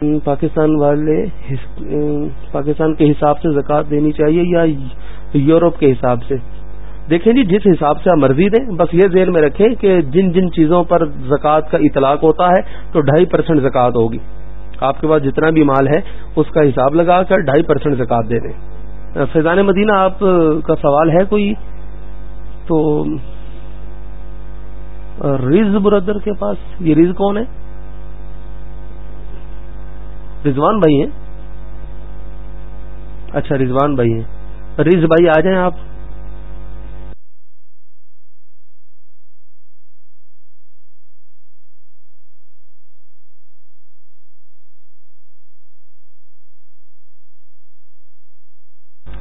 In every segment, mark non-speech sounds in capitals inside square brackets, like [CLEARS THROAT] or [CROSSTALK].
پاکستان والے پاکستان کے حساب سے زکوٰۃ دینی چاہیے یا یورپ کے حساب سے؟ دیکھیں جی جس حساب سے آپ مرضی دیں، بس یہ ذہن میں رکھیں کہ جن جن چیزوں پر زکوٰۃ کا اطلاق ہوتا ہے تو ڈھائی پرسینٹ زکوٰۃ ہوگی۔ آپ کے پاس جتنا بھی مال ہے، اس کا حساب لگا کر ڈھائی پرسینٹ زکوٰۃ دے دیں۔ فیضان مدینہ، آپ کا سوال ہے کوئی؟ تو رز بردر کے پاس، یہ رز کون ہے؟ رضوان بھائی ہیں؟ اچھا رضوان بھائی ہیں۔ رز بھائی، آ جائیں آپ؟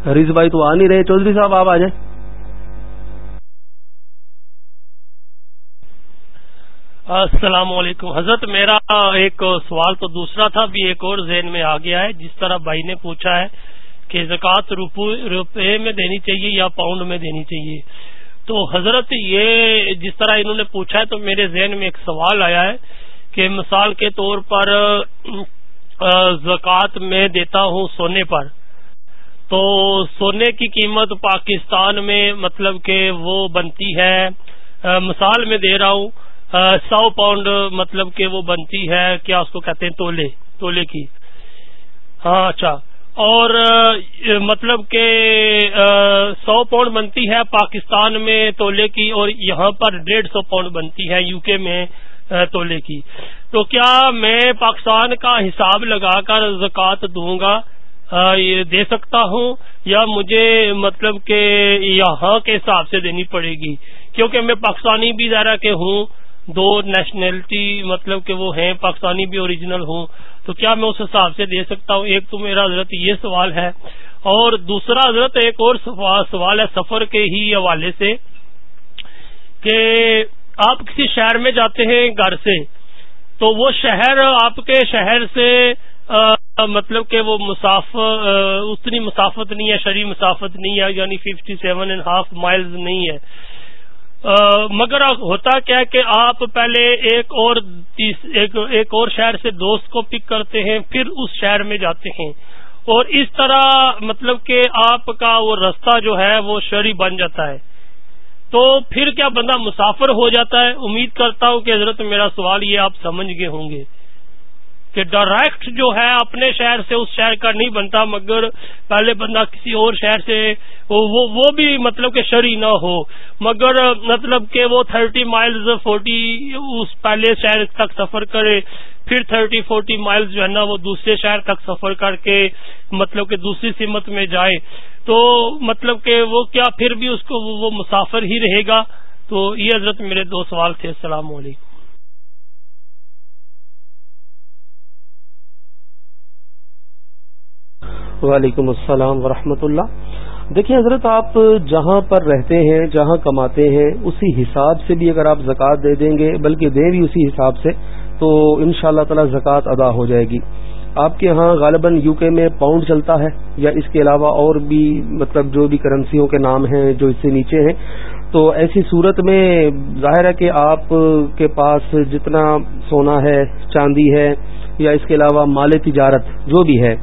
رز بھائی تو آ نہیں رہے۔ چودھری صاحب، آپ آ جائیں۔ السلام علیکم۔ حضرت، میرا ایک سوال تو دوسرا تھا بھی ایک اور ذہن میں آ گیا ہے۔ جس طرح بھائی نے پوچھا ہے کہ زکوٰۃ روپے میں دینی چاہیے یا پاؤنڈ میں دینی چاہیے؟ تو حضرت، یہ جس طرح انہوں نے پوچھا ہے تو میرے ذہن میں ایک سوال آیا ہے کہ مثال کے طور پر زکوٰۃ میں دیتا ہوں سونے پر۔ تو سونے کی قیمت پاکستان میں مطلب کہ وہ بنتی ہے۔ مثال میں دے رہا ہوں۔ سو پاؤنڈ مطلب کہ وہ بنتی ہے، کیا اس کو کہتے ہیں تولے تولے کی۔ ہاں اچھا۔ اور مطلب کہ سو پاؤنڈ بنتی ہے پاکستان میں تولے کی، اور یہاں پر ڈیڑھ سو پاؤنڈ بنتی ہے یو کے میں تولے کی۔ تو کیا میں پاکستان کا حساب لگا کر زکوٰۃ دوں گا؟ یہ دے سکتا ہوں، یا مجھے مطلب کہ یہاں کے حساب سے دینی پڑے گی؟ کیونکہ میں پاکستانی بھی ذرا کے ہوں دو نیشنلٹی مطلب کہ وہ ہیں، پاکستانی بھی اوریجنل ہوں۔ تو کیا میں اس حساب سے دے سکتا ہوں؟ ایک تو میرا حضرت یہ سوال ہے۔ اور دوسرا حضرت ایک اور سوال ہے سفر کے ہی حوالے سے کہ آپ کسی شہر میں جاتے ہیں گھر سے، تو وہ شہر آپ کے شہر سے مطلب کہ وہ مساف اتنی مسافت نہیں ہے شرح مسافت نہیں ہے یعنی fifty seven and half miles نہیں ہے۔ مگر ہوتا کیا کہ آپ پہلے ایک اور ایک اور شہر سے دوست کو پک کرتے ہیں، پھر اس شہر میں جاتے ہیں۔ اور اس طرح مطلب کہ آپ کا وہ رستہ جو ہے وہ شہری بن جاتا ہے۔ تو پھر کیا بندہ مسافر ہو جاتا ہے؟ امید کرتا ہوں کہ حضرت میرا سوال یہ آپ سمجھ گئے ہوں گے۔ کہ ڈائریکٹ جو ہے اپنے شہر سے اس شہر کا نہیں بنتا، مگر پہلے بندہ کسی اور شہر سے وہ وہ بھی مطلب کہ شری نہ ہو۔ مگر مطلب کہ وہ تھرٹی مائلز فورٹی اس پہلے شہر تک سفر کرے، پھر تھرٹی فورٹی مائلز جو ہے نا وہ دوسرے شہر تک سفر کر کے مطلب کہ دوسری سمت میں جائے۔ تو مطلب کہ وہ کیا پھر بھی اس کو وہ مسافر ہی رہے گا؟ تو یہ حضرت میرے دو سوال تھے، السلام علیکم۔ وعلیکم السلام ورحمۃ اللہ۔ دیکھیں حضرت، آپ جہاں پر رہتے ہیں، جہاں کماتے ہیں، اسی حساب سے بھی اگر آپ زکوٰۃ دے دیں گے، بلکہ دیں بھی اسی حساب سے، تو ان شاء اللہ تعالی زکوٰۃ ادا ہو جائے گی۔ آپ کے ہاں غالباً یو کے میں پاؤنڈ چلتا ہے، یا اس کے علاوہ اور بھی مطلب جو بھی کرنسیوں کے نام ہیں، جو اس سے نیچے ہیں۔ تو ایسی صورت میں ظاہر ہے کہ آپ کے پاس جتنا سونا ہے، چاندی ہے، یا اس کے علاوہ مال تجارت، جو بھی ہے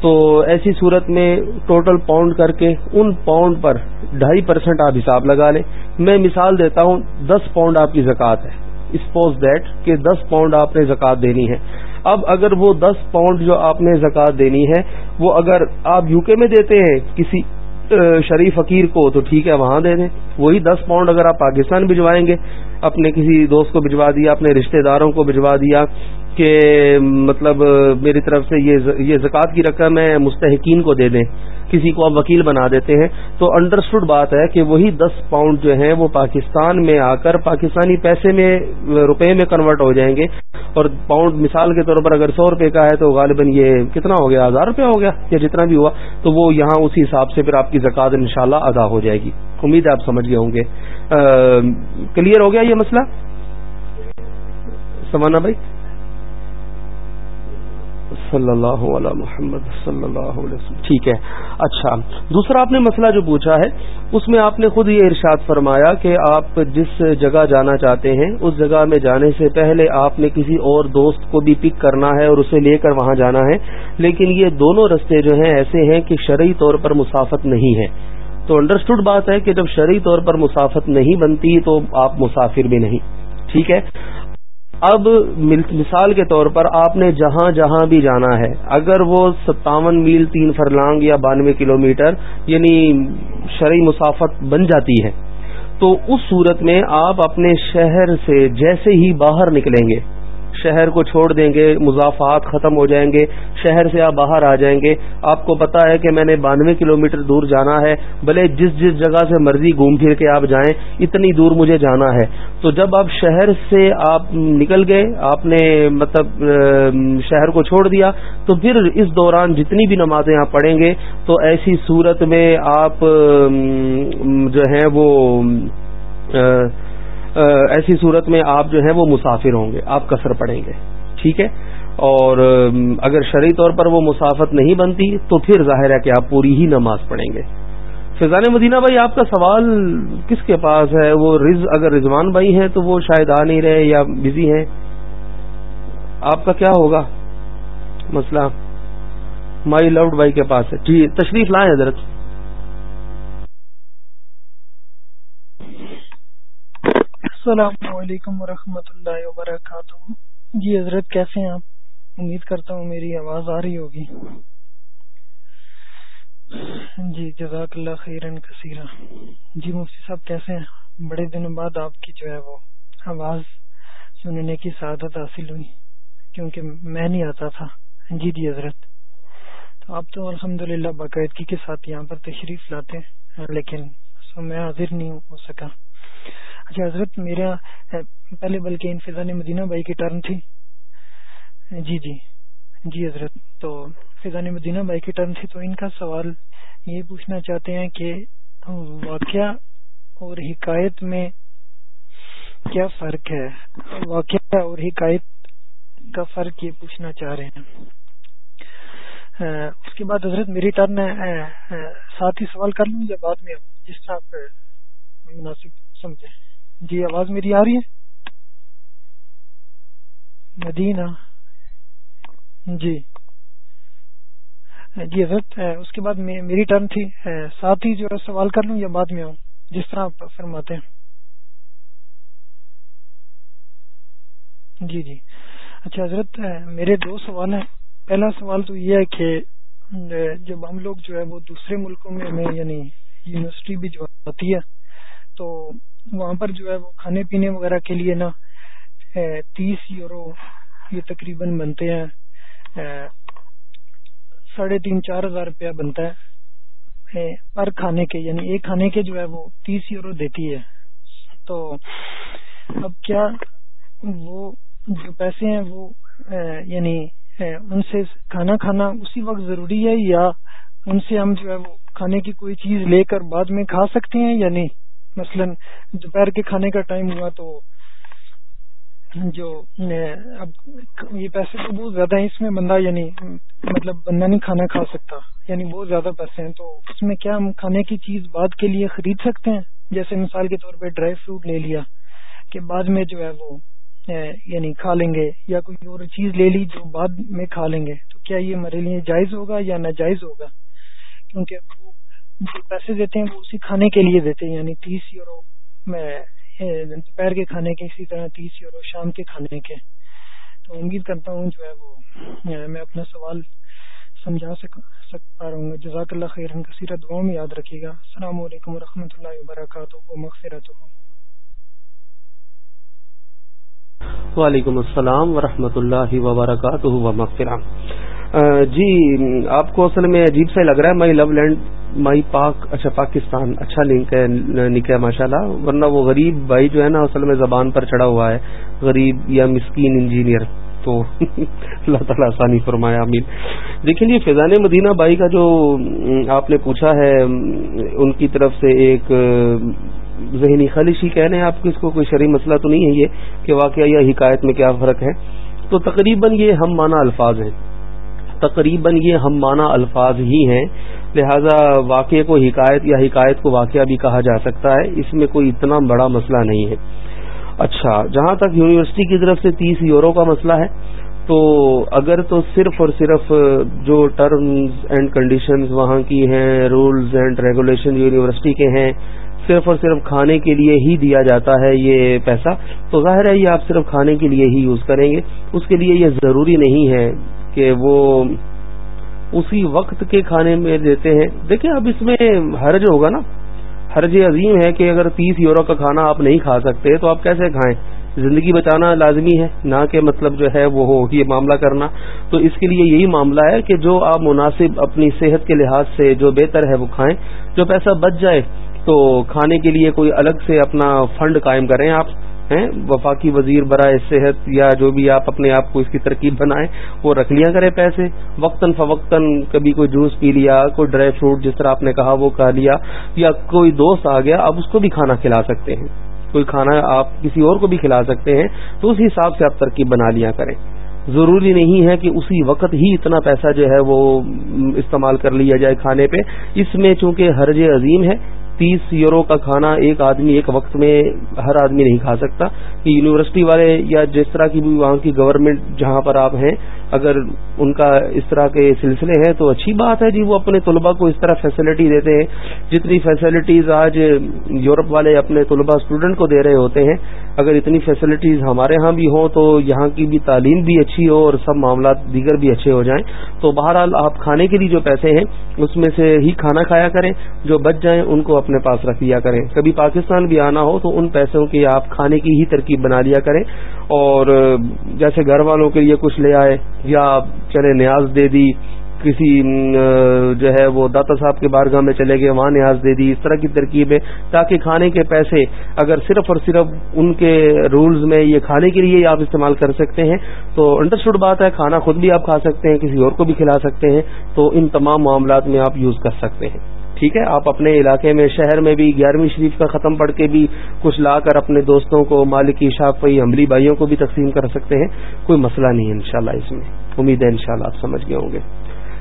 تو ایسی صورت میں ٹوٹل پاؤنڈ کر کے ان پاؤنڈ پر ڈھائی پرسینٹ آپ حساب لگا لیں۔ میں مثال دیتا ہوں، دس پاؤنڈ آپ کی زکوٰۃ ہے۔ اسپوز دیٹ کہ دس پاؤنڈ آپ نے زکوٰۃ دینی ہے۔ اب اگر وہ دس پاؤنڈ جو آپ نے زکوٰۃ دینی ہے، وہ اگر آپ یو کے میں دیتے ہیں کسی شریف فقیر کو، تو ٹھیک ہے، وہاں دے دیں۔ وہی دس پاؤنڈ اگر آپ پاکستان بھجوائیں گے، اپنے کسی دوست کو بھجوا دیا، اپنے رشتہ داروں کو بھجوا دیا کہ مطلب میری طرف سے یہ زکوٰۃ کی رقم ہے، مستحقین کو دے دیں، کسی کو آپ وکیل بنا دیتے ہیں۔ تو انڈرسٹوڈ بات ہے کہ وہی دس پاؤنڈ جو ہیں وہ پاکستان میں آ کر پاکستانی پیسے میں، روپے میں کنورٹ ہو جائیں گے۔ اور پاؤنڈ مثال کے طور پر اگر سو روپے کا ہے تو غالباً یہ کتنا ہو گیا؟ ہزار روپیہ ہو گیا یا جتنا بھی ہوا۔ تو وہ یہاں اسی حساب سے پھر آپ کی زکوٰۃ انشاءاللہ ادا ہو جائے گی۔ امید ہے آپ سمجھ گئے ہوں گے۔ کلیئر ہو گیا یہ مسئلہ؟ سمانا بھائی؟ صلی اللہ علیہ محمد صلی اللہ علیہ وسلم. ٹھیک ہے. اچھا. دوسرا آپ نے مسئلہ جو پوچھا ہے، اس میں آپ نے خود یہ ارشاد فرمایا کہ آپ جس جگہ جانا چاہتے ہیں، اس جگہ میں جانے سے پہلے آپ نے کسی اور دوست کو بھی پک کرنا ہے اور اسے لے کر وہاں جانا ہے۔ لیکن یہ دونوں رستے جو ہیں ایسے ہیں کہ شرعی طور پر مسافت نہیں ہے۔ تو انڈرسٹوڈ بات ہے کہ جب شرعی طور پر مسافت نہیں بنتی تو آپ مسافر بھی نہیں۔ ٹھیک ہے؟ اب مثال کے طور پر آپ نے جہاں جہاں بھی جانا ہے، اگر وہ ستاون میل تین فرلانگ یا بانوے کلومیٹر یعنی شرعی مسافت بن جاتی ہے، تو اس صورت میں آپ اپنے شہر سے جیسے ہی باہر نکلیں گے۔ شہر کو چھوڑ دیں گے، مضافات ختم ہو جائیں گے، شہر سے آپ باہر آ جائیں گے۔ آپ کو پتا ہے کہ میں نے بانوے کلومیٹر دور جانا ہے، بھلے جس جس جگہ سے مرضی گھوم پھر کے آپ جائیں، اتنی دور مجھے جانا ہے۔ تو جب آپ شہر سے آپ نکل گئے، آپ نے مطلب شہر کو چھوڑ دیا، تو پھر اس دوران جتنی بھی نمازیں آپ پڑھیں گے، تو ایسی صورت میں آپ جو ہیں وہ ایسی صورت میں آپ جو ہیں وہ مسافر ہوں گے، آپ کثر پڑیں گے، ٹھیک ہے؟ اور اگر شرعی طور پر وہ مسافت نہیں بنتی تو پھر ظاہر ہے کہ آپ پوری ہی نماز پڑھیں گے۔ فضان مدینہ بھائی، آپ کا سوال کس کے پاس ہے؟ وہ رز، اگر رضوان بھائی ہیں تو وہ شاید آ نہیں رہے یا بزی ہیں۔ آپ کا کیا ہوگا مسئلہ؟ مائی لوڈ بھائی کے پاس ہے۔ جی تشریف لائیں حضرت۔ السلام علیکم ورحمۃ اللہ وبرکاتہ۔ جی حضرت، کیسے ہیں آپ؟ امید کرتا ہوں میری آواز آ رہی ہوگی۔ جی جزاک اللہ خیرن کثیرہ جی مفتی صاحب، کیسے ہیں؟ بڑے دنوں بعد آپ کی جو ہے وہ آواز سننے کی سعادت حاصل ہوئی، کیونکہ میں نہیں آتا تھا۔ جی جی حضرت۔ تو آپ تو الحمد للہ باقاعدگی کے ساتھ یہاں پر تشریف لاتے ہیں، لیکن میں حاضر نہیں ہو سکا۔ اچھا حضرت، میرا پہلے بلکہ انفضان مدینہ بھائی کی ٹرن تھی۔ جی جی۔ جی حضرت، تو فضان مدینہ بھائی کی ٹرن تھی، تو ان کا سوال یہ پوچھنا چاہتے ہیں کہ واقعہ اور حکایت میں کیا فرق ہے؟ واقعہ اور حکایت کا فرق یہ پوچھنا چاہ رہے ہیں۔ اس کے بعد حضرت، میری ٹرن ساتھ ہی سوال کر لوں یا بعد میں؟ جس طرح آپ مناسب سمجھیں جی آواز میری آ رہی ہے؟ مدینہ۔ جی۔ جی حضرت، اس کے بعد میری ٹرن تھی۔ ساتھ ہی جو ہے سوال کر لوں یا بعد میں آؤں؟ جس طرح آپ فرماتے ہیں۔ جی جی۔ اچھا حضرت، میرے دو سوال ہیں۔ پہلا سوال تو یہ ہے کہ، جب ہم لوگ جو ہے وہ دوسرے ملکوں میں ہمیں یعنی یونیورسٹی بھی جو آتی ہے، تو وہاں پر جو ہے وہ کھانے پینے وغیرہ کے لیے نا تیس یورو یہ تقریباً بنتے ہیں۔ ساڑھے تین، چار ہزار روپیہ بنتا ہے۔ پر کھانے کے یعنی ایک کھانے کے جو ہے وہ تیس یورو دیتی ہے۔ تو اب کیا وہ جو پیسے ہیں وہ یعنی ان سے کھانا کھانا اسی وقت ضروری ہے یا ان سے ہم جو ہے وہ کھانے کی کوئی چیز لے کر بعد میں کھا سکتے ہیں یا نہیں؟ مثلا دوپہر کے کھانے کا ٹائم ہوا تو جو اب یہ پیسے تو بہت زیادہ ہیں اس میں بندہ یعنی مطلب بندہ نہیں کھانا کھا سکتا یعنی بہت زیادہ پیسے ہیں، تو اس میں کیا ہم کھانے کی چیز بعد کے لیے خرید سکتے ہیں؟ جیسے مثال کے طور پہ ڈرائی فروٹ لے لیا کہ بعد میں جو ہے وہ یعنی کھا لیں گے یا کوئی اور چیز لے لی جو بعد میں کھا لیں گے، تو کیا یہ ہمارے لیے جائز ہوگا یا ناجائز ہوگا؟ کیونکہ جو پیسے دیتے ہیں، وہ اسی کھانے کے لیے دیتے ہیں یعنی تیس یورو میں دوپہر کے کھانے کے اسی طرح تیس یورو، شام کے کھانے کے۔ تو امید کرتا ہوں جو ہے وہ، میں اپنا سوال سمجھا سک پا رہا ہوں جزاک اللہ خیر کثیرت دعاؤں میں یاد رکھیے گا۔ السلام علیکم و رحمۃ اللہ وبرکاتہ۔ و مغفرت وعلیکم السلام ورحمۃ اللہ وبرکاتہ۔ و مغفرہ۔ جی آپ کو اصل میں عجیب سا لگ رہا ہے۔ مائی لو لینڈ مائی پاک اچھا پاکستان اچھا لنک ہے نک ہے ماشاء اللہ ورنہ وہ غریب بھائی جو ہے نا، اصل میں زبان پر چڑھا ہوا ہے، غریب یا مسکین انجینئر، تو [LAUGHS] اللہ تعالیٰ آسانی فرمایا امین دیکھیں جی فیضان مدینہ بھائی کا جو آپ نے پوچھا ہے ان کی طرف سے ایک ذہنی خالص ہی کہنے آپ کو، اس کو کوئی شرعی مسئلہ تو نہیں ہے یہ کہ واقعہ یا حکایت میں کیا فرق ہے؟ تو تقریباً یہ ہم مانا الفاظ ہیں۔ تقریباً یہ ہم مانا الفاظ ہی ہیں۔ لہذا واقعے کو حکایت یا حکایت کو واقعہ بھی کہا جا سکتا ہے۔ اس میں کوئی اتنا بڑا مسئلہ نہیں ہے۔ اچھا جہاں تک یونیورسٹی کی طرف سے تیس یورو کا مسئلہ ہے، تو اگر تو صرف اور صرف جو ٹرمز اینڈ کنڈیشنز وہاں کی ہیں رولز اینڈ ریگولیشن یونیورسٹی کے ہیں، صرف اور صرف کھانے کے لیے ہی دیا جاتا ہے یہ پیسہ، تو ظاہر ہے یہ آپ صرف کھانے کے لیے ہی یوز کریں گے۔ اس کے لیے یہ ضروری نہیں ہے کہ وہ اسی وقت کے کھانے میں دیتے ہیں۔ دیکھیں اب اس میں حرج ہوگا نا۔ حرج عظیم ہے کہ اگر تیس یورو کا کھانا آپ نہیں کھا سکتے تو آپ کیسے کھائیں؟ زندگی بچانا لازمی ہے، نہ کہ مطلب جو ہے وہ ہو یہ معاملہ کرنا۔ تو اس کے لیے یہی معاملہ ہے کہ جو آپ مناسب اپنی صحت کے لحاظ سے جو بہتر ہے وہ کھائیں۔ جو پیسہ بچ جائے تو کھانے کے لیے کوئی الگ سے اپنا فنڈ قائم کریں آپ۔ وفاقی وزیر، برائے صحت یا جو بھی آپ اپنے آپ کو اس کی ترکیب بنائیں، وہ رکھ لیا کرے پیسے۔ وقتاً فوقتاً کبھی کوئی جوس پی لیا، کوئی ڈرائی فروٹ جس طرح آپ نے کہا وہ کھا لیا، یا کوئی دوست آ گیا، آپ اس کو بھی کھانا کھلا سکتے ہیں۔ کوئی کھانا آپ کسی اور کو بھی کھلا سکتے ہیں، تو اس حساب سے آپ ترکیب بنا لیا کریں۔ ضروری نہیں ہے کہ اسی وقت ہی اتنا پیسہ جو ہے وہ استعمال کر لیا جائے کھانے پہ۔ اس میں چونکہ حرج عظیم ہے تیس یورو کا کھانا ایک آدمی ایک وقت میں ہر آدمی نہیں کھا سکتا۔ کہ یونیورسٹی والے یا جس طرح کی بھی وہاں کی گورنمنٹ جہاں پر آپ ہیں، اگر ان کا اس طرح کے سلسلے ہیں تو اچھی بات ہے جی وہ اپنے طلباء کو اس طرح فیسلٹی دیتے ہیں۔ جتنی فیسلٹیز آج یورپ والے اپنے طلباء اسٹوڈنٹ کو دے رہے ہوتے ہیں، اگر اتنی فیسلٹیز ہمارے ہاں بھی ہوں تو یہاں کی بھی تعلیم بھی اچھی ہو اور سب معاملات دیگر بھی اچھے ہو جائیں۔ تو بہرحال آپ کھانے کے لیے جو پیسے ہیں، اس میں سے ہی کھانا کھایا کریں، جو بچ جائیں، ان کو اپنے پاس رکھ لیا کریں۔ کبھی پاکستان بھی آنا ہو تو ان پیسوں کی آپ کھانے کی ہی ترکیب بنا لیا کریں۔ اور جیسے گھر والوں کے لیے کچھ لے آئے یا چلے نیاز دے دی، کسی جو ہے وہ داتا صاحب کے بارگاہ میں چلے گئے، وہاں نیاز دے دی، اس طرح کی ترکیب ہے۔ تاکہ کھانے کے پیسے اگر صرف اور صرف ان کے رولز میں یہ کھانے کے لیے آپ استعمال کر سکتے ہیں، تو انڈرسٹوڈ بات ہے، کھانا خود بھی آپ کھا سکتے ہیں، کسی اور کو بھی کھلا سکتے ہیں، تو ان تمام معاملات میں آپ یوز کر سکتے ہیں۔ ٹھیک ہے، آپ اپنے علاقے میں، شہر میں بھی گیارہویں شریف کا ختم پڑھ کے بھی کچھ لا کر اپنے دوستوں کو مالکی شاپئی عملی بھائیوں کو بھی تقسیم کر سکتے ہیں۔ کوئی مسئلہ نہیں ہے انشاءاللہ اس میں۔ امید ہے انشاءاللہ آپ سمجھ گئے ہوں گے۔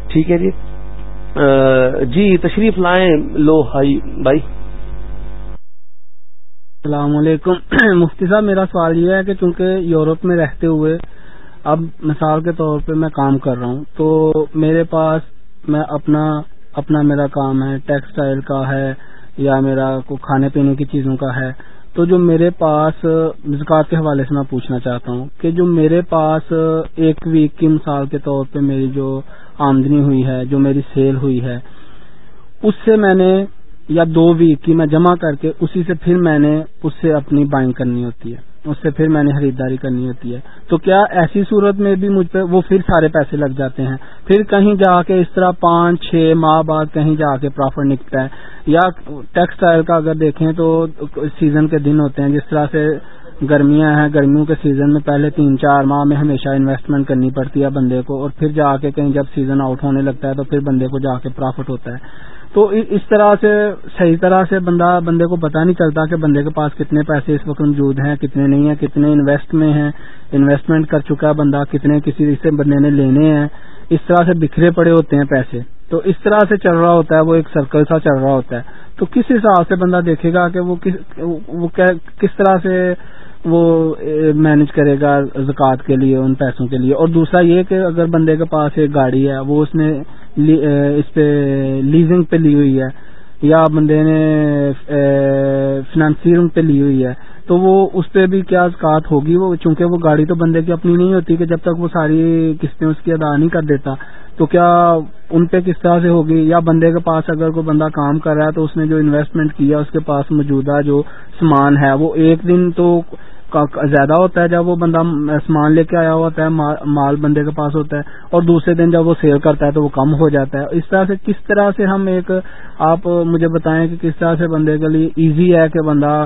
ٹھیک ہے جی۔ جی تشریف لائیں لو ہائی بھائی۔ السلام علیکم۔ [CLEARS THROAT] مفتی صاحب، میرا سوال یہ ہے کہ چونکہ یورپ میں رہتے ہوئے اب مثال کے طور پہ میں کام کر رہا ہوں، تو میرے پاس میں اپنا اپنا میرا کام ہے ٹیکسٹائل کا ہے یا میرا کو کھانے پینے کی چیزوں کا ہے۔ تو جو میرے پاس زکات کے حوالے سے میں پوچھنا چاہتا ہوں کہ جو میرے پاس ایک ویک کی مثال کے طور پہ میری جو آمدنی ہوئی ہے، جو میری سیل ہوئی ہے، اس سے میں نے یا دو ویک کی میں جمع کر کے اسی سے پھر میں نے اس سے اپنی بائنگ کرنی ہوتی ہے۔ اس سے پھر میں نے خریداری کرنی ہوتی ہے۔ تو کیا ایسی صورت میں بھی مجھ پہ وہ پھر سارے پیسے لگ جاتے ہیں؟ پھر کہیں جا کے اس طرح پانچ چھ ماہ بعد کہیں جا کے پروفٹ نکلتا ہے؟ یا ٹیکسٹائل کا اگر دیکھیں تو سیزن کے دن ہوتے ہیں، جس طرح سے گرمیاں ہیں، گرمیوں کے سیزن میں پہلے تین چار ماہ میں ہمیشہ انویسٹمنٹ کرنی پڑتی ہے بندے کو، اور پھر جا کے کہیں جب سیزن آؤٹ ہونے لگتا ہے تو پھر بندے کو جا کے پروفٹ ہوتا ہے۔ تو اس طرح سے صحیح طرح سے بندہ بندے کو پتا نہیں چلتا کہ بندے کے پاس کتنے پیسے اس وقت موجود ہیں، کتنے نہیں ہیں، کتنے انویسٹ میں ہیں انویسٹمنٹ کر چکا ہے بندہ، کتنے کسی سے بندے نے لینے ہیں۔ اس طرح سے بکھرے پڑے ہوتے ہیں پیسے۔ تو اس طرح سے چل رہا ہوتا ہے، وہ ایک سرکل سا چل رہا ہوتا ہے۔ تو کس حساب سے بندہ دیکھے گا کہ وہ کس طرح سے وہ مینج کرے گا زکوٰۃ کے لیے، ان پیسوں کے لیے۔ اور دوسرا یہ کہ اگر بندے کے پاس ایک گاڑی ہے، وہ اس نے اس پہ لیزنگ پہ لی ہوئی ہے، یا بندے نے فنانسیئرنگ پہ لی ہوئی ہے، تو وہ اس پہ بھی کیا زکات ہوگی؟ وہ چونکہ وہ گاڑی تو بندے کی اپنی نہیں ہوتی کہ جب تک وہ ساری قسطیں اس کی ادا نہیں کر دیتا، تو کیا ان پہ کس طرح سے ہوگی؟ یا بندے کے پاس اگر کوئی بندہ کام کر رہا ہے تو اس نے جو انویسٹمنٹ کیا اس کے پاس موجودہ جو سامان ہے، وہ ایک دن تو زیادہ ہوتا ہے جب وہ بندہ سامان لے کے آیا ہوتا ہے، مال بندے کے پاس ہوتا ہے، اور دوسرے دن جب وہ سیل کرتا ہے تو وہ کم ہو جاتا ہے۔ اس طرح سے کس طرح سے ہم ایک آپ مجھے بتائیں کہ کس طرح سے بندے کے لیے ایزی ہے کہ بندہ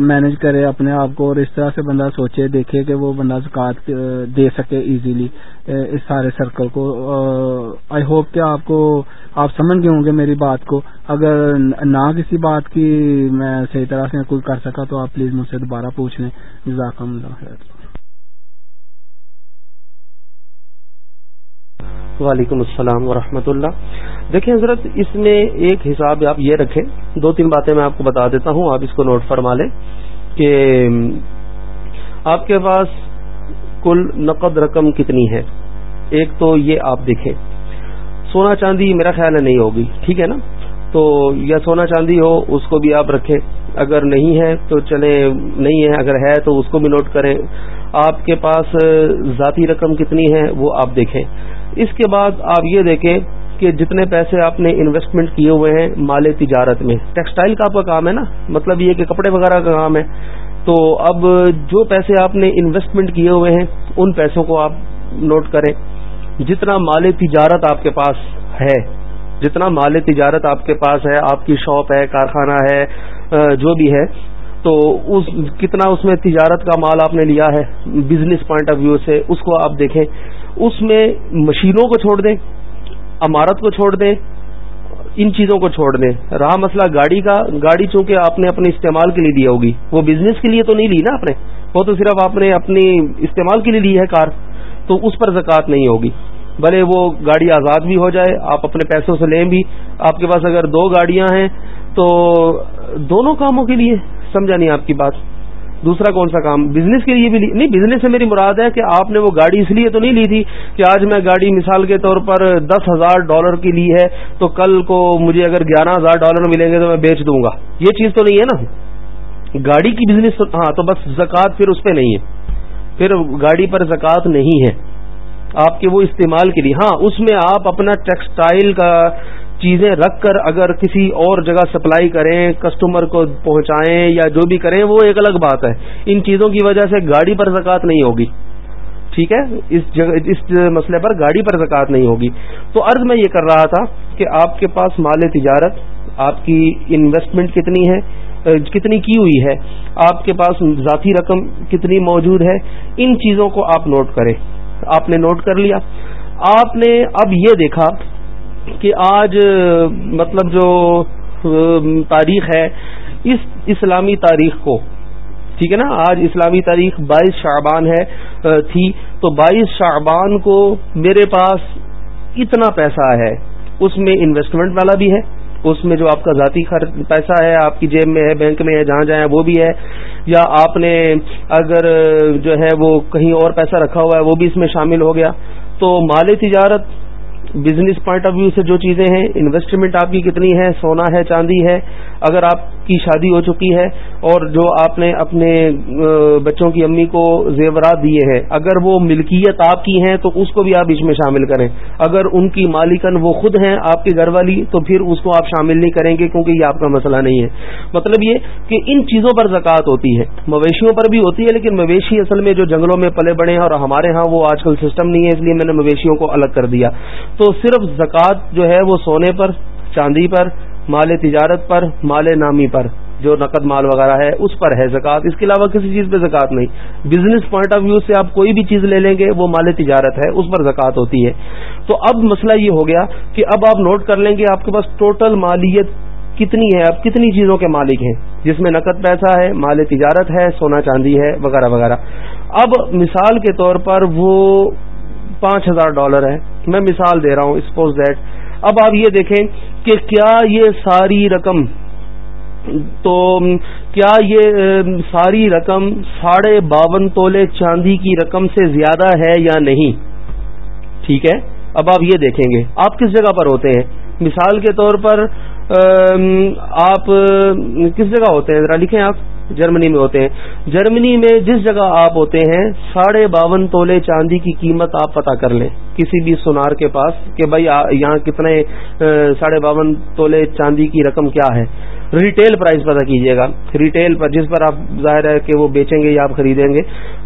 مینج کرے اپنے آپ کو اور اس طرح سے بندہ سوچے، دیکھے کہ وہ بندہ زکات دے سکے ایزیلی اس سارے سرکل کو۔ آئی ہوپ کہ آپ کو، آپ سمجھ گئے ہوں گے میری بات کو۔ اگر نہ کسی بات کی میں صحیح طرح سے کوئی کر سکا تو آپ پلیز مجھ سے دوبارہ پوچھ لیں۔ جزاکم اللہ خیر۔ وعلیکم السلام ورحمۃ اللہ۔ دیکھیں حضرت، اس میں ایک حساب آپ یہ رکھیں۔ دو تین باتیں میں آپ کو بتا دیتا ہوں، آپ اس کو نوٹ فرما لیں کہ آپ کے پاس کل نقد رقم کتنی ہے؟ ایک تو یہ آپ دیکھیں۔ سونا چاندی میرا خیال ہے نہیں ہوگی، ٹھیک ہے نا؟ تو یا سونا چاندی ہو، اس کو بھی آپ رکھیں۔ اگر نہیں ہے تو چلے نہیں ہے، اگر ہے تو اس کو بھی نوٹ کریں۔ آپ کے پاس ذاتی رقم کتنی ہے وہ آپ دیکھیں۔ اس کے بعد آپ یہ دیکھیں کہ جتنے پیسے آپ نے انویسٹمنٹ کیے ہوئے ہیں مال تجارت میں۔ ٹیکسٹائل کا آپ کا کام ہے نا؟ مطلب یہ کہ کپڑے وغیرہ کا کام ہے۔ تو اب جو پیسے آپ نے انویسٹمنٹ کیے ہوئے ہیں، ان پیسوں کو آپ نوٹ کریں۔ جتنا مال تجارت آپ کے پاس ہے، جتنا مال تجارت آپ کے پاس ہے، آپ کی شاپ ہے، کارخانہ ہے جو بھی ہے تو اس کتنا اس میں تجارت کا مال آپ نے لیا ہے بزنس پوائنٹ آف ویو سے، اس کو آپ دیکھیں۔ اس میں مشینوں کو چھوڑ دیں، عمارت کو چھوڑ دیں، ان چیزوں کو چھوڑ دیں۔ رہا مسئلہ گاڑی کا، گاڑی چونکہ آپ نے اپنے استعمال کے لیے دی ہوگی۔ وہ بزنس کے لیے تو نہیں لی نا آپ نے؟ وہ تو صرف آپ نے اپنی استعمال کے لیے لی ہے کار، تو اس پر زکوٰۃ نہیں ہوگی۔ بھلے وہ گاڑی آزاد بھی ہو جائے، آپ اپنے پیسوں سے لیں بھی۔ آپ کے پاس اگر دو گاڑیاں ہیں تو دونوں کاموں کے لیے۔ سمجھا نہیں آپ کی بات۔ دوسرا کون سا کام؟ بزنس کے لیے بھی لی نہیں بزنس سے میری مراد ہے کہ آپ نے وہ گاڑی اس لیے تو نہیں لی تھی کہ آج میں گاڑی مثال کے طور پر دس ہزار ڈالر کی لی ہے تو کل کو مجھے اگر گیارہ ہزار ڈالر ملیں گے تو میں بیچ دوں گا۔ یہ چیز تو نہیں ہے نا۔ گاڑی کی بزنس تو ہاں تو بس زکوٰۃ پھر اس پہ نہیں ہے۔ پھر گاڑی پر زکوٰۃ نہیں ہے۔ آپ کے وہ استعمال کے لیے ہاں اس میں آپ اپنا ٹیکسٹائل کا چیزیں رکھ کر اگر کسی اور جگہ سپلائی کریں، کسٹمر کو پہنچائیں یا جو بھی کریں، وہ ایک الگ بات ہے۔ ان چیزوں کی وجہ سے گاڑی پر زکوٰۃ نہیں ہوگی۔ ٹھیک ہے؟ اس جگہ، اس مسئلے پر گاڑی پر زکوٰۃ نہیں ہوگی۔ تو عرض میں یہ کر رہا تھا کہ آپ کے پاس مال تجارت، آپ کی انویسٹمنٹ کتنی ہے کتنی کی ہوئی ہے، آپ کے پاس ذاتی رقم کتنی موجود ہے، ان چیزوں کو آپ نوٹ کریں۔ آپ نے نوٹ کر لیا۔ آپ نے اب یہ دیکھا کہ آج مطلب جو تاریخ ہے، اس اسلامی تاریخ کو، ٹھیک ہے نا؟ آج اسلامی تاریخ بائیس شعبان ہے تھی۔ تو بائیس شعبان کو میرے پاس اتنا پیسہ ہے، اس میں انویسٹمنٹ والا بھی ہے، اس میں جو آپ کا ذاتی پیسہ ہے، آپ کی جیب میں ہے، بینک میں ہے، جہاں جائیں وہ بھی ہے۔ یا آپ نے اگر، جو ہے وہ کہیں اور پیسہ رکھا ہوا ہے، وہ بھی اس میں شامل ہو گیا۔ تو مال تجارت بزنس پوائنٹ آف ویو سے جو چیزیں ہیں انویسٹمنٹ آپ کی کتنی ہے، سونا ہے، چاندی ہے اگر آپ کی شادی ہو چکی ہے اور جو آپ نے اپنے بچوں کی امی کو زیورات دیے ہیں، اگر وہ ملکیت آپ کی ہیں تو اس کو بھی آپ اس میں شامل کریں۔ اگر ان کی مالکن وہ خود ہیں آپ کے گھر والی تو پھر اس کو آپ شامل نہیں کریں گے کیونکہ یہ آپ کا مسئلہ نہیں ہے۔ مطلب یہ کہ ان چیزوں پر زکوٰۃ ہوتی ہے۔ مویشیوں پر بھی ہوتی ہے لیکن مویشی اصل میں جو جنگلوں میں پلے بڑے ہیں اور ہمارے ہاں وہ آج کل سسٹم نہیں ہے، اس لیے میں نے مویشیوں کو الگ کر دیا۔ تو صرف زکوٰۃ جو ہے وہ سونے پر، چاندی پر مال تجارت پر، مال نامی پر، جو نقد مال وغیرہ ہے، اس پر ہے زکوٰۃ۔ اس کے علاوہ کسی چیز پہ زکوٰۃ نہیں۔ بزنس پوائنٹ آف ویو سے آپ کوئی بھی چیز لے لیں گے، وہ مال تجارت ہے، اس پر زکوٰۃ ہوتی ہے۔ تو اب مسئلہ یہ ہو گیا کہ اب آپ نوٹ کر لیں گے، آپ کے پاس ٹوٹل مالیت کتنی ہے اب کتنی چیزوں کے مالک ہیں۔ جس میں نقد پیسہ ہے، مال تجارت ہے، سونا چاندی ہے، وغیرہ وغیرہ۔ اب مثال کے طور پر وہ پانچ ہزار ڈالر ہے۔ میں مثال دے رہا ہوں اسپوز دیٹ اب آپ یہ دیکھیں کہ کیا یہ ساری رقم تو کیا یہ ساری رقم ساڑھے باون تولے چاندی کی رقم سے زیادہ ہے یا نہیں؟ ٹھیک ہے؟ اب آپ یہ دیکھیں گے۔ آپ کس جگہ پر ہوتے ہیں؟ مثال کے طور پر آپ کس جگہ ہوتے ہیں؟ ذرا لکھیں آپ۔ جرمنی میں ہوتے ہیں۔ جرمنی میں جس جگہ آپ ہوتے ہیں، ساڑھے باون تولے چاندی کی قیمت آپ پتہ کر لیں۔ کسی بھی سونار کے پاس کہ بھائی یہاں کتنے ساڑھے باون تولے چاندی کی رقم کیا ہے۔ ریٹیل پرائز پتہ کیجیے گا۔ ریٹیل پر، جس پر آپ ظاہر ہے کہ وہ بیچیں گے یا آپ خریدیں گے۔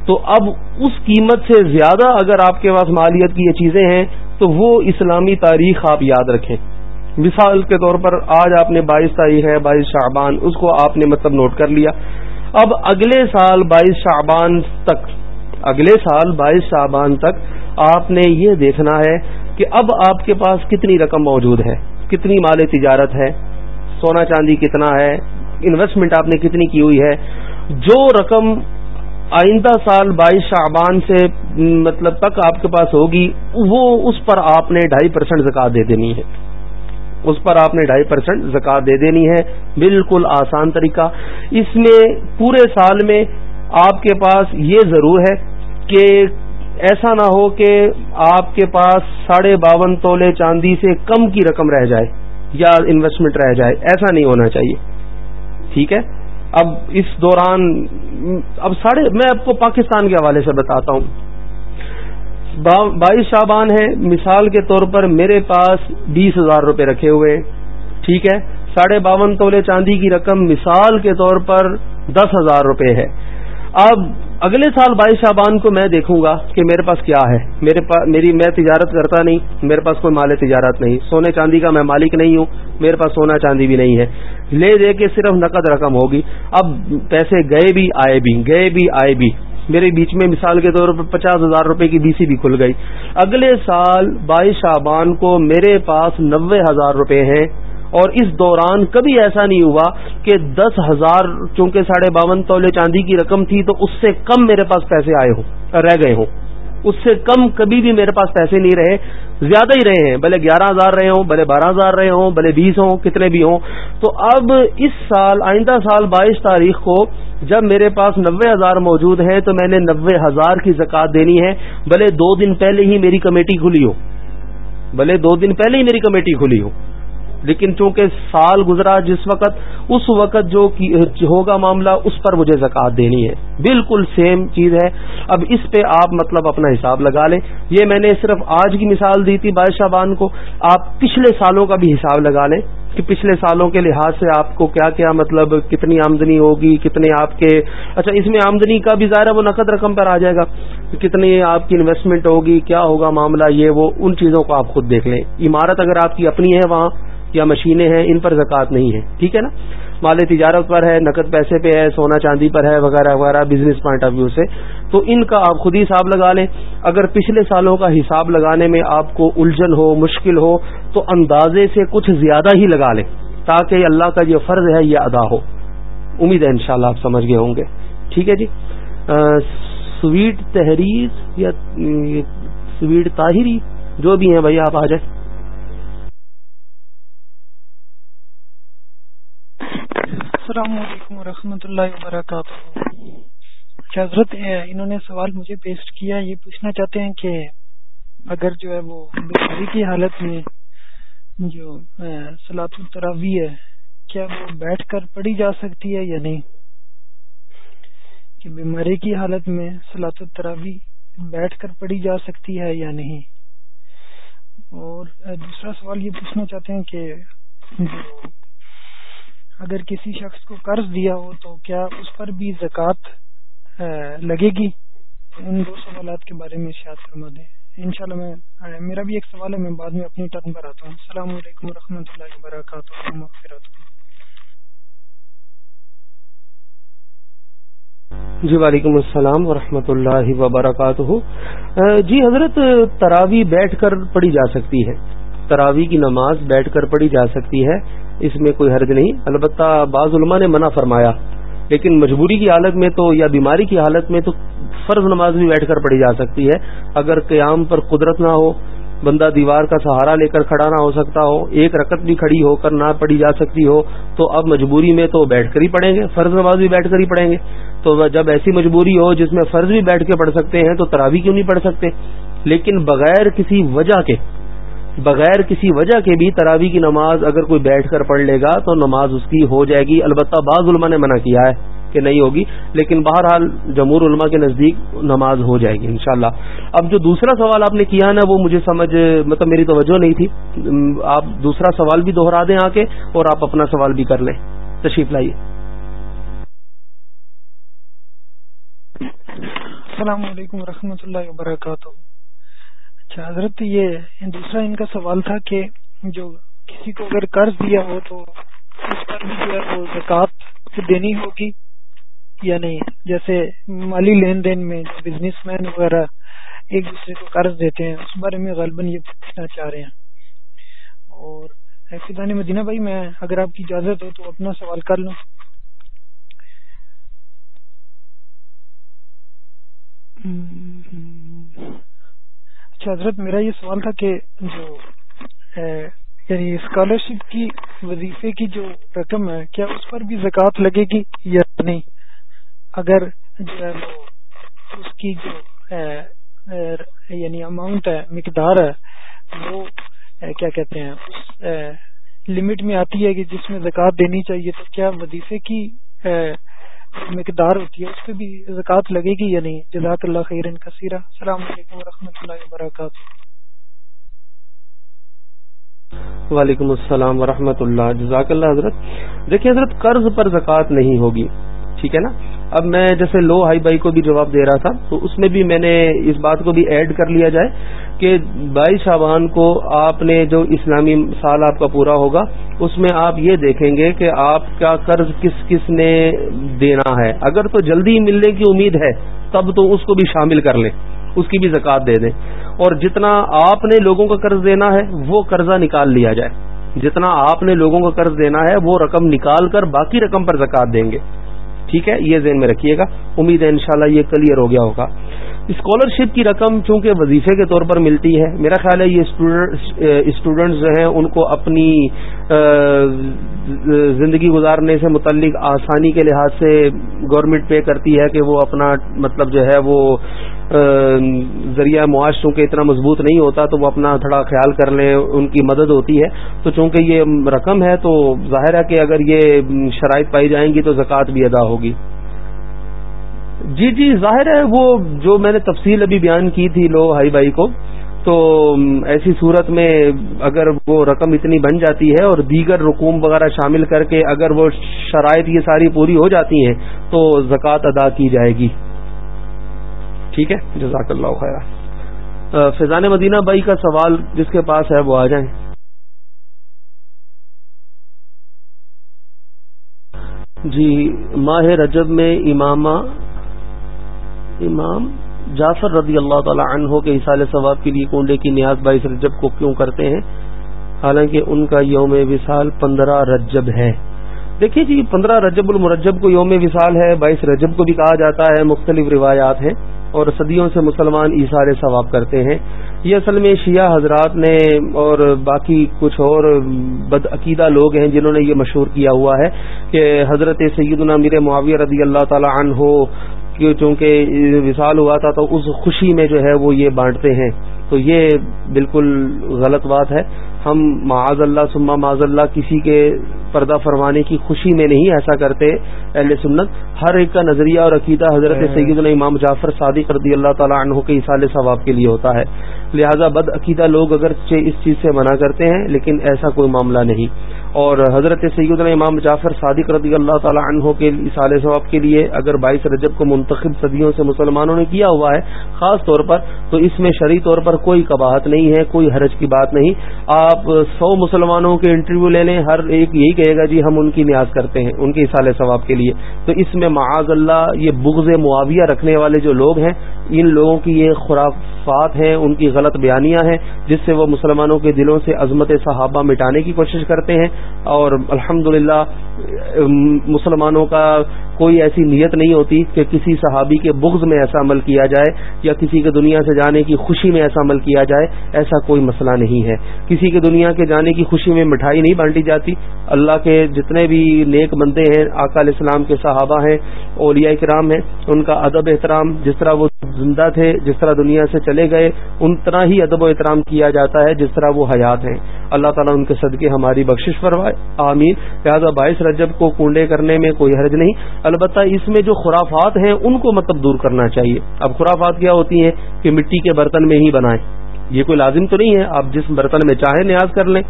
تو اب اس قیمت سے زیادہ اگر آپ کے پاس مالیت کی یہ چیزیں ہیں، تو وہ اسلامی تاریخ آپ یاد رکھیں۔ مثال کے طور پر آج آپ نے بائیس تاریخ ہے، بائیس شعبان، اس کو آپ نے مطلب نوٹ کر لیا۔ اب اگلے سال بائیس شعبان تک، اگلے سال بائیس شعبان تک آپ نے یہ دیکھنا ہے کہ اب آپ کے پاس کتنی رقم موجود ہے، کتنی مال تجارت ہے، سونا چاندی کتنا ہے انویسٹمنٹ آپ نے کتنی کی ہوئی ہے۔ جو رقم آئندہ سال بائیس شعبان سے مطلب تک آپ کے پاس ہوگی، وہ اس پر آپ نے ڈھائی پرسینٹ زکات دے دینی ہے۔ اس پر آپ نے ڈھائی پرسینٹ زکات دے دینی ہے۔ بالکل آسان طریقہ۔ اس میں پورے سال میں آپ کے پاس یہ ضرور ہے کہ ایسا نہ ہو کہ آپ کے پاس ساڑھے باون تولے چاندی سے کم کی رقم رہ جائے یا انویسٹمنٹ رہ جائے۔ ایسا نہیں ہونا چاہیے۔ ٹھیک ہے؟ اب اس دوران، اب ساڑھے، میں آپ کو پاکستان کے حوالے سے بتاتا ہوں۔ بائیس شابان ہے، مثال کے طور پر میرے پاس بیس ہزار روپے رکھے ہوئے۔ ٹھیک ہے، ساڑھے باون تولے چاندی کی رقم مثال کے طور پر دس ہزار روپے ہے۔ اب اگلے سال بائیس شابان کو میں دیکھوں گا کہ میرے پاس کیا ہے۔ میرے پاس میری میں تجارت کرتا نہیں، میرے پاس کوئی مال تجارت نہیں۔ سونے چاندی کا میں مالک نہیں ہوں، میرے پاس سونا چاندی بھی نہیں ہے۔ لے دے کے صرف نقد رقم ہوگی۔ اب پیسے گئے بھی، آئے بھی، گئے بھی، آئے بھی۔ میرے بیچ میں مثال کے طور پر پچاس ہزار روپے کی بی سی بھی کھل گئی۔ اگلے سال بائیس شابان کو میرے پاس نوے ہزار روپے ہیں اور اس دوران کبھی ایسا نہیں ہوا کہ دس ہزار چونکہ ساڑھے باون تولے چاندی کی رقم تھی تو اس سے کم میرے پاس پیسے آئے ہوں رہ گئے ہوں۔ اس سے کم کبھی بھی میرے پاس پیسے نہیں رہے۔ زیادہ ہی رہے ہیں۔ بھلے گیارہ ہزار رہے ہوں، بھلے بارہ ہزار رہے ہوں، بھلے بیس ہوں، کتنے بھی ہوں۔ تو اب اس سال، آئندہ سال بائیس تاریخ کو جب میرے پاس نوے ہزار موجود ہیں تو میں نے نوے ہزار کی زکات دینی ہے۔ بھلے دو دن پہلے ہی میری کمیٹی کھلی ہو۔ بھلے دو دن پہلے ہی میری کمیٹی کھلی ہو۔ لیکن چونکہ سال گزرا جس وقت، اس وقت جو ہوگا معاملہ، اس پر مجھے زکات دینی ہے۔ بالکل سیم چیز ہے۔ اب اس پہ آپ مطلب اپنا حساب لگا لیں۔ یہ میں نے صرف آج کی مثال دی تھی بادشاہ بان کو۔ آپ پچھلے سالوں کا بھی حساب لگا لیں کہ پچھلے سالوں کے لحاظ سے آپ کو کیا کیا مطلب کتنی آمدنی ہوگی، کتنے آپ کے۔ اچھا اس میں آمدنی کا بھی ظاہر ہے، وہ نقد رقم پر آ جائے گا۔ کتنی آپ کی انویسٹمنٹ ہوگی، کیا ہوگا معاملہ، یہ وہ، ان چیزوں کو آپ خود دیکھ لیں۔ عمارت اگر آپ کی اپنی ہے وہاں یا مشینیں ہیں، ان پر زکوٰۃ نہیں ہے۔ ٹھیک ہے نا؟ مال تجارت پر ہے، نقد پیسے پہ ہے، سونا چاندی پر ہے، وغیرہ وغیرہ بزنس پوائنٹ آف ویو سے۔ تو ان کا آپ خود ہی حساب لگا لیں۔ اگر پچھلے سالوں کا حساب لگانے میں آپ کو الجھن ہو، مشکل ہو، تو اندازے سے کچھ زیادہ ہی لگا لیں۔ تاکہ اللہ کا جو فرض ہے، یہ ادا ہو۔ امید ہے انشاءاللہ آپ سمجھ گئے ہوں گے۔ ٹھیک ہے جی؟ سویٹ تحریر یا سویٹ طاہری جو بھی ہیں، بھائی آپ آ جائیں۔ السلام علیکم ورحمۃ اللہ وبرکاتہ۔ اچھا، حضرت انہوں نے سوال مجھے پیش کیا یہ پوچھنا چاہتے ہیں کہ اگر جو ہے وہ بیماری کی حالت میں جو سلاط التراوی ہے کیا وہ بیٹھ کر پڑھی جا سکتی ہے یا نہیں؟ کہ بیماری کی حالت میں سلاط التراوی بیٹھ کر پڑھی جا سکتی ہے یا نہیں؟ اور دوسرا سوال یہ پوچھنا چاہتے ہیں کہ جو اگر کسی شخص کو قرض دیا ہو تو کیا اس پر بھی زکوٰۃ لگے گی؟ ان دو سوالات کے بارے میں شاید فرما دیں۔ ان شاء اللہ میں میرا بھی ایک سوال ہے، میں بعد میں اپنی ٹرن پر آتا ہوں۔ السلام علیکم و اللہ وبرکاتہ۔ جی وعلیکم السلام ورحمۃ اللہ وبرکاتہ۔ جی حضرت تراوی بیٹھ کر پڑھی جا سکتی ہے۔ تراوی کی نماز بیٹھ کر پڑھی جا سکتی ہے۔ اس میں کوئی حرج نہیں۔ البتہ بعض علماء نے منع فرمایا۔ لیکن مجبوری کی حالت میں تو یا بیماری کی حالت میں تو فرض نماز بھی بیٹھ کر پڑھی جا سکتی ہے۔ اگر قیام پر قدرت نہ ہو، بندہ دیوار کا سہارا لے کر کھڑا نہ ہو سکتا ہو، ایک رکت بھی کھڑی ہو کر نہ پڑھی جا سکتی ہو، تو اب مجبوری میں تو بیٹھ کر ہی پڑھیں گے۔ فرض نماز بھی بیٹھ کر ہی پڑھیں گے۔ تو جب ایسی مجبوری ہو جس میں فرض بھی بیٹھ کے پڑھ سکتے ہیں، تو تراوی کیوں نہیں پڑھ سکتے؟ لیکن بغیر کسی وجہ کے بغیر کسی وجہ کے بھی تراوی کی نماز اگر کوئی بیٹھ کر پڑھ لے گا تو نماز اس کی ہو جائے گی۔ البتہ بعض علماء نے منع کیا ہے کہ نہیں ہوگی، لیکن بہرحال جمہور علماء کے نزدیک نماز ہو جائے گی انشاءاللہ۔ اب جو دوسرا سوال آپ نے کیا نا، وہ مجھے سمجھ مطلب میری توجہ نہیں تھی۔ آپ دوسرا سوال بھی دوہرا دیں آ کے اور آپ اپنا سوال بھی کر لیں۔ تشریف لائیے۔ السلام علیکم و اللہ وبرکاتہ۔ اچھا حضرت، یہ دوسرا ان کا سوال تھا کہ جو کسی کو اگر قرض دیا ہو تو اس پر بھی جو ہے وہ زکوٰۃ دینی ہوگی یا نہیں؟ جیسے مالی لین دین میں بزنس مین وغیرہ ایک دوسرے کو قرض دیتے ہیں، اس بارے میں غالباً یہ پوچھنا چاہ رہے ہیں۔ اور فضان مدینہ بھائی، میں اگر آپ کی اجازت ہو تو اپنا سوال کر لوں۔ اچھا حضرت، میرا یہ سوال تھا کہ جو یعنی اسکالرشپ کی وظیفے کی جو رقم ہے، کیا اس پر بھی زکوٰۃ لگے گی یا نہیں؟ اگر جو ہے اس کی جو یعنی اماؤنٹ ہے، مقدار ہے، وہ کیا کہتے ہیں، اس لمٹ میں آتی ہے کہ جس میں زکوٰۃ دینی چاہیے، تو کیا وظیفے کی مقدار ہوتی ہے، اس پہ بھی زکوٰۃ لگے گی یا نہیں؟ جزاک اللہ خیر کثیرہ۔ السلام علیکم و اللہ وبرکاتہ۔ وعلیکم السلام ورحمۃ اللہ۔ جزاک اللہ حضرت دیکھیے حضرت، قرض پر زکوٰۃ نہیں ہوگی، ٹھیک ہے نا؟ اب میں جیسے لو ہائی بائی کو بھی جواب دے رہا تھا، تو اس میں بھی میں نے اس بات کو بھی ایڈ کر لیا جائے کہ بائیس شابان کو آپ نے جو اسلامی سال آپ کا پورا ہوگا، اس میں آپ یہ دیکھیں گے کہ آپ کا قرض کس کس نے دینا ہے۔ اگر تو جلدی ملنے کی امید ہے، تب تو اس کو بھی شامل کر لیں، اس کی بھی زکات دے دیں۔ اور جتنا آپ نے لوگوں کا قرض دینا ہے، وہ قرضہ نکال لیا جائے۔ جتنا آپ نے لوگوں کا قرض دینا ہے، وہ رقم نکال کر باقی رقم پر زکات دیں گے۔ ٹھیک ہے، یہ ذہن میں رکھیے گا۔ امید ہے انشاءاللہ یہ کلیئر ہو گیا ہوگا۔ اسکالرشپ کی رقم چونکہ وظیفے کے طور پر ملتی ہے، میرا خیال ہے یہ اسٹوڈنٹس جو ہیں، ان کو اپنی زندگی گزارنے سے متعلق آسانی کے لحاظ سے گورنمنٹ پے کرتی ہے کہ وہ اپنا مطلب جو ہے وہ ذریعہ معاش چونکہ اتنا مضبوط نہیں ہوتا تو وہ اپنا تھوڑا خیال کر لیں، ان کی مدد ہوتی ہے۔ تو چونکہ یہ رقم ہے تو ظاہر ہے کہ اگر یہ شرائط پائی جائیں گی تو زکوٰۃ بھی ادا ہوگی۔ جی جی ظاہر ہے وہ جو میں نے تفصیل ابھی بیان کی تھی لو ہائی بھائی کو، تو ایسی صورت میں اگر وہ رقم اتنی بن جاتی ہے اور دیگر رقوم وغیرہ شامل کر کے اگر وہ شرائط یہ ساری پوری ہو جاتی ہیں، تو زکوٰۃ ادا کی جائے گی۔ ٹھیک ہے؟ جزاک اللہ خیر فیضان مدینہ بھائی کا سوال جس کے پاس ہے، وہ آ جائیں۔ جی ماہ رجب میں امامہ امام جعفر رضی اللہ تعالی عنہ کے حصال ثواب کے لیے کنڈے کی نیاز بائیس رجب کو کیوں کرتے ہیں؟ حالانکہ ان کا یوم وصال پندرہ رجب ہے۔ دیکھیے جی پندرہ رجب المرجب کو یوم وصال ہے بائیس رجب کو بھی کہا جاتا ہے، مختلف روایات ہیں اور صدیوں سے مسلمان ایسار ثواب کرتے ہیں۔ یہ اصل میں شیعہ حضرات نے اور باقی کچھ اور بدعقیدہ لوگ ہیں جنہوں نے یہ مشہور کیا ہوا ہے کہ حضرت سیدنا میر معاویہ رضی اللہ تعالی عنہ چونکہ وصال ہوا تھا تو اس خوشی میں جو ہے وہ یہ بانٹتے ہیں۔ تو یہ بالکل غلط بات ہے۔ ہم معاذ اللہ سما معاذ اللہ کسی کے پردہ فرمانے کی خوشی میں نہیں ایسا کرتے اہل سنت۔ ہر ایک کا نظریہ اور عقیدہ حضرت سید امام جعفر صادق رضی اللہ تعالیٰ عنہ کے اصال ثواب کے لیے ہوتا ہے۔ لہذا بد عقیدہ لوگ اگر اس چیز سے منع کرتے ہیں لیکن ایسا کوئی معاملہ نہیں۔ اور حضرت سید امام جعفر صادق رضی اللہ تعالیٰ عنہ کے اصال ثواب کے لیے اگر بائیس رجب کو منتخب صدیوں سے مسلمانوں نے کیا ہوا ہے خاص طور پر تو اس میں شرعی طور پر کوئی کباہت نہیں ہے، کوئی حرج کی بات نہیں۔ آپ سو مسلمانوں کے انٹرویو لے لیں، ہر ایک یہی کہے گا جی ہم ان کی نیاز کرتے ہیں، ان کے اصال ثواب کے لیے۔ تو اس میں معاذ اللہ، یہ بغض معاویہ رکھنے والے جو لوگ ہیں ان لوگوں کی یہ خرافات ہیں، ان کی غلط بیانیاں ہیں، جس سے وہ مسلمانوں کے دلوں سے عظمت صحابہ مٹانے کی کوشش کرتے ہیں۔ اور الحمد مسلمانوں کا کوئی ایسی نیت نہیں ہوتی کہ کسی صحابی کے بغض میں ایسا عمل کیا جائے یا کسی کے دنیا سے جانے کی خوشی میں ایسا عمل کیا جائے، ایسا کوئی مسئلہ نہیں ہے۔ کسی کے دنیا کے جانے کی خوشی میں مٹھائی نہیں بانٹی جاتی۔ اللہ کے جتنے بھی نیک بندے ہیں، آقا علیہ السلام کے صحابہ ہیں، اولیاء کرام ہیں، ان کا ادب احترام، جس طرح وہ زندہ تھے، جس طرح دنیا سے چلے گئے، ان طرح ہی ادب و احترام کیا جاتا ہے، جس طرح وہ حیات ہیں۔ اللہ تعالیٰ ان کے صدقے ہماری بخشش فرمائے۔ آمین۔ لہٰذا باعث رجب کو کنڈے کرنے میں کوئی حرج نہیں۔ البتہ اس میں جو خرافات ہیں، ان کو مطلب دور کرنا چاہیے۔ اب خرافات کیا ہوتی ہیں؟ کہ مٹی کے برتن میں ہی بنائیں۔ یہ کوئی لازم تو نہیں ہے۔ آپ جس برتن میں چاہیں نیاز کر لیں۔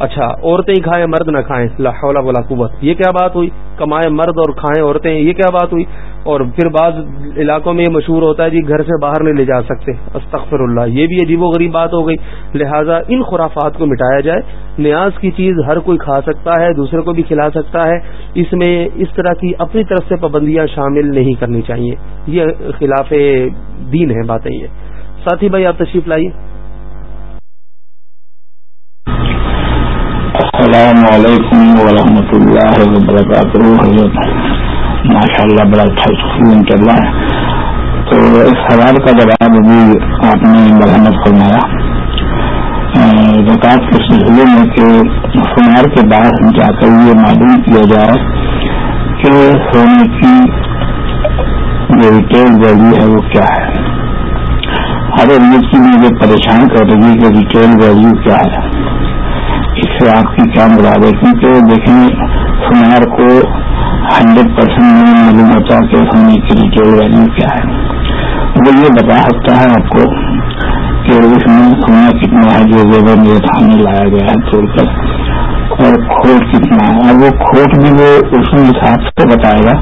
اچھا عورتیں ہی کھائیں، مرد نہ کھائیں لاہور ولا قوت۔ یہ کیا بات ہوئی؟ کمائیں مرد اور کھائیں عورتیں، یہ کیا بات ہوئی؟ اور پھر بعض علاقوں میں یہ مشہور ہوتا ہے جی گھر سے باہر نہیں لے جا سکتے۔ استغفر اللہ، یہ بھی عجیب و غریب بات ہو گئی۔ لہٰذا ان خرافات کو مٹایا جائے۔ نیاز کی چیز ہر کوئی کھا سکتا ہے، دوسرے کو بھی کھلا سکتا ہے۔ اس میں اس طرح کی اپنی طرف سے پابندیاں شامل نہیں کرنی چاہیے۔ یہ خلاف دین ہے باتیں یہ۔ ساتھی بھائی، آپ تشریف لائیے۔ السلام علیکم ورحمۃ اللہ وبرکاتہ۔ ماشاء اللہ بڑا اچھا چل رہا ہے۔ تو اس سوال کا جواب ابھی آپ نے مرحمت فرمایا۔ زکات کے سلسلے میں کہ سنار کے بعد جا کر یہ معلوم کیا جائے کہ سونے کی جو ریٹیل ویلو ہے وہ کیا ہے۔ ہر ایک کی مجھے پریشان کر رہی ہے کہ ریٹیل ویلو کیا ہے۔ اس سے آپ کی کیا مراد ہے کیونکہ دیکھیں سنار کو ہنڈریڈ پرسینٹ نہیں معلوم ہوتا کہ سونے کی ریٹیل ویلو کیا ہے۔ وہ یہ بتا سکتا ہے آپ کو کہ اس میں سونا کتنا ہے جو زیور میرے سامنے لایا گیا ہے توڑ کر اور کھوٹ کتنا ہے۔ اور وہ کھوٹ بھی وہ اس حساب سے بتائے گا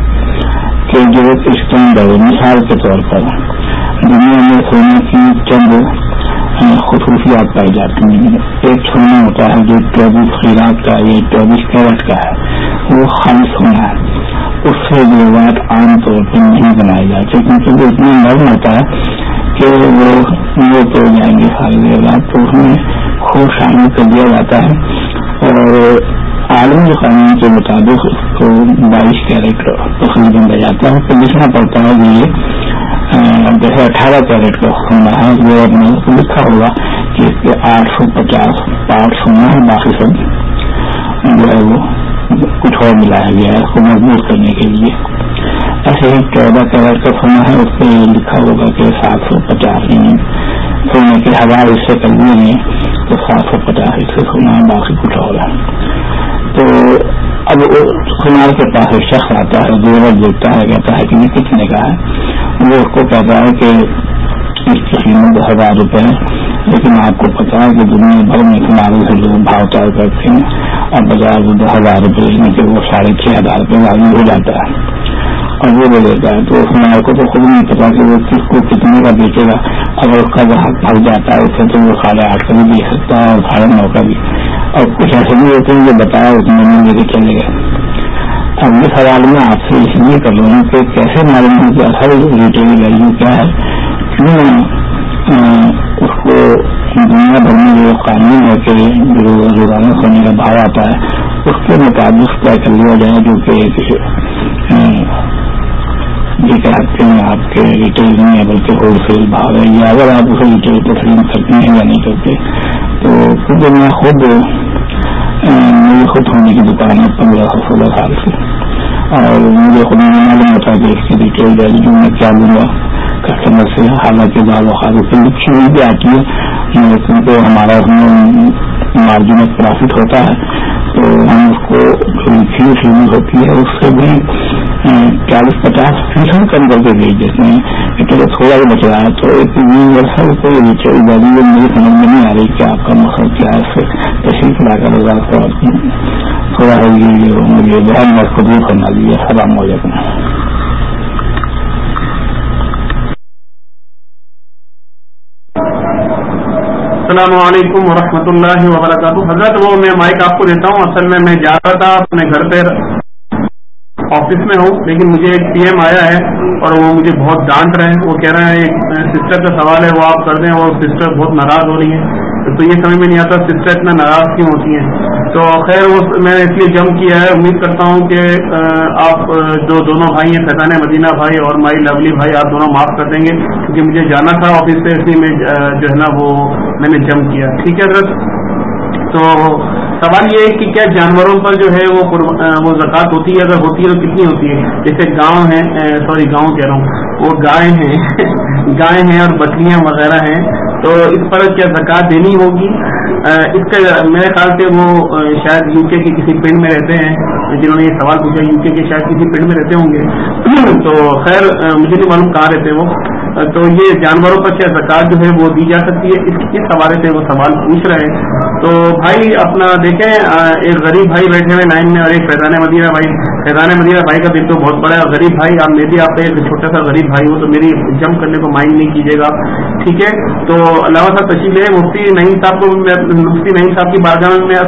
کہ جو اسٹینڈرڈ مثال کے طور پر دنیا میں سونے کی چند خصوصیات پائی جاتی ہیں۔ ایک سونا ہوتا ہے جو چوبیس خیرات کا یا چوبیس کیرٹ کا ہے، وہ خالی سونا ہے۔ اس سے جو عام طور پر نہیں بنائی جاتی، کیونکہ وہ اتنا نرم ہوتا ہے کہ وہ یہ تو جائیں گے سارے زیورات تو اس میں خوب شامل کر دیا جاتا ہے۔ اور عالمی قانون کے مطابق اس کو بائیس کیرٹ تقریباً جاتا ہے۔ تو لکھنا پڑتا ہے کہ یہ جیسے اٹھارہ کیرٹ کا سونا ہے، وہ اپنے لکھا ہوگا کہ اس کے آٹھ سو پچاس پارٹ سونا ہے باقی سب جو ہے وہ کچھ اور ملایا گیا ہے، اس کو مضبوط کرنے کے لیے۔ ایسے ہی چودہ کیرٹ کا سونا ہے، اس پہ یہ لکھا ہوگا کہ سات سو پچاس سونے کے ہزار اس سے کر دیے تو سات سو پچاس، اس سے سونا ہے باقی کچھ اور ہے۔ تو اب سنار کے پاس ایک شخص آتا ہے زیور دیکھتا ہے، کہتا ہے کہ یہ کتنے کا ہے؟ وہ اس کو کہتا ہے کہ اس کی قیمت ہزار روپے ہے لیکن آپ کو پتا ہے کہ دنیا بھر میں سناروں سے لوگ بھاؤ طے کرتے ہیں۔ اور بجائے دو ہزار روپے لینے کے وہ ساڑھے چھ ہزار روپے والی ہو جاتا ہے۔ اور وہ لے لیتا ہے تو اس کو تو خود نہیں پتا کہ وہ کس کو کتنے کا بیچے گا۔ اگر اس کا جہاں پھنس جاتا ہے، اسے تو وہ ساڑھے آٹھ کا بھی بیچ سکتا ہے اور ساڑھے نو کا بھی۔ اور کچھ ایسے بھی ہوتے ہیں جو بتایا اس میں لے کے چلے گئے۔ اب یہ سوال میں آپ سے اس لیے کر لوں کہ کیسے معلوم ہو کہ اصل ریٹیل ویلو کیا ہے؟ کیوں اس کو دنیا بھر میں جو قانون ہے کہ جو روزانہ سونے کا بھاؤ آتا ہے، اس کے مطابق طے کر لیا جائے جو کہ یہ کہتے ہیں آپ کے ریٹیل نہیں ہے بلکہ ہول سیل بھاؤ ہے، یا اگر آپ اسے ریٹیل تسلیم کرتے ہیں یا نہیں کرتے تو کیونکہ میں خود میری خود ہونے کی دکان ہے پندرہ سو سولہ سال سے۔ اور مجھے خود نہیں معلوم ہوتا کہ اس کی ریٹیل جو میں کیا لوں گا۔ کسٹمر سے حالانکہ بال وخار سے لکھی ہوئی بھی آتی ہے۔ کیونکہ ہمارا اس میں مارجن آف پرافٹ ہوتا ہے، تو ہم اس کو فیس ہوتی ہے، اس سے بھی چالیس پچاس فیصد کم کر کے بھیج دیتے ہیں۔ کہ چلو تھوڑا ہی بچ رہا ہے تو ایک یونیورسل کو گاڑی مجھے سمجھ میں نہیں آ رہی کہ آپ کا مقصد کیا ہے۔ سے تشریف لا کر کو تھوڑا یہ مجھے بہت میں کو دور کرنا دیجیے السلام علیکم۔ السلام علیکم ورحمۃ اللہ وبرکاتہ۔ حضرت وہ میں مائک آپ کو دیتا ہوں۔ اصل میں میں جا رہا تھا اپنے گھر پہ۔ آفس میں ہوں، لیکن مجھے ایک پی ایم آیا ہے اور وہ مجھے بہت ڈانٹ رہے ہیں۔ وہ کہہ رہے ہیں ایک سسٹر کا سوال ہے، وہ آپ کر دیں اور سسٹر بہت ناراض ہو رہی ہیں۔ تو یہ سمجھ میں نہیں آتا سسٹر اتنا ناراض کیوں ہوتی ہیں۔ تو خیر، وہ میں نے اس لیے جم کیا ہے۔ امید کرتا ہوں کہ آپ جو دونوں بھائی ہیں فیضان مدینہ بھائی اور مائی لولی بھائی، آپ دونوں معاف کر دیں گے۔ کیونکہ مجھے جانا تھا آفس سے، اس لیے میں جو ہے نا وہ میں نے جم کیا۔ ٹھیک ہے سر تو سوال یہ ہے کہ کیا جانوروں پر جو ہے وہ وہ زکوٰۃ ہوتی ہے؟ اگر ہوتی ہے تو کتنی ہوتی ہے؟ جیسے گاؤں ہیں سوری گاؤں کہہ رہا ہوں، وہ گائے ہیں [LAUGHS] گائے ہیں اور بکریاں وغیرہ ہیں، تو اس پر کیا زکوٰۃ دینی ہوگی؟ اس کا میرے خیال سے وہ شاید یو کے کسی پنڈ میں رہتے ہیں، جنہوں نے یہ سوال پوچھا، یو کے شاید کسی پنڈ میں رہتے ہوں گے۔ [CLEARS THROAT] تو خیر مجھے نہیں معلوم کہاں رہتے وہ۔ تو یہ جانوروں پر کیا زکات جو ہے وہ دی جا سکتی ہے، اس اس حوالے سے وہ سوال پوچھ رہے ہیں۔ تو بھائی، اپنا دیکھیں، ایک غریب بھائی بیٹھے ہوئے لائن میں اور ایک فیضان مدینہ بھائی۔ فیضان مدینہ بھائی کا دل تو بہت بڑا ہے۔ اور غریب بھائی، آپ میں بھی آپ کا ایک چھوٹا سا غریب بھائی ہوں تو میری جم کرنے کو مائنڈ نہیں کیجیے گا ٹھیک ہے؟ تو علامہ صاحب تشریف ہے مفتی نعیم صاحب کو مفتی نعیم صاحب کی بارگاہ میں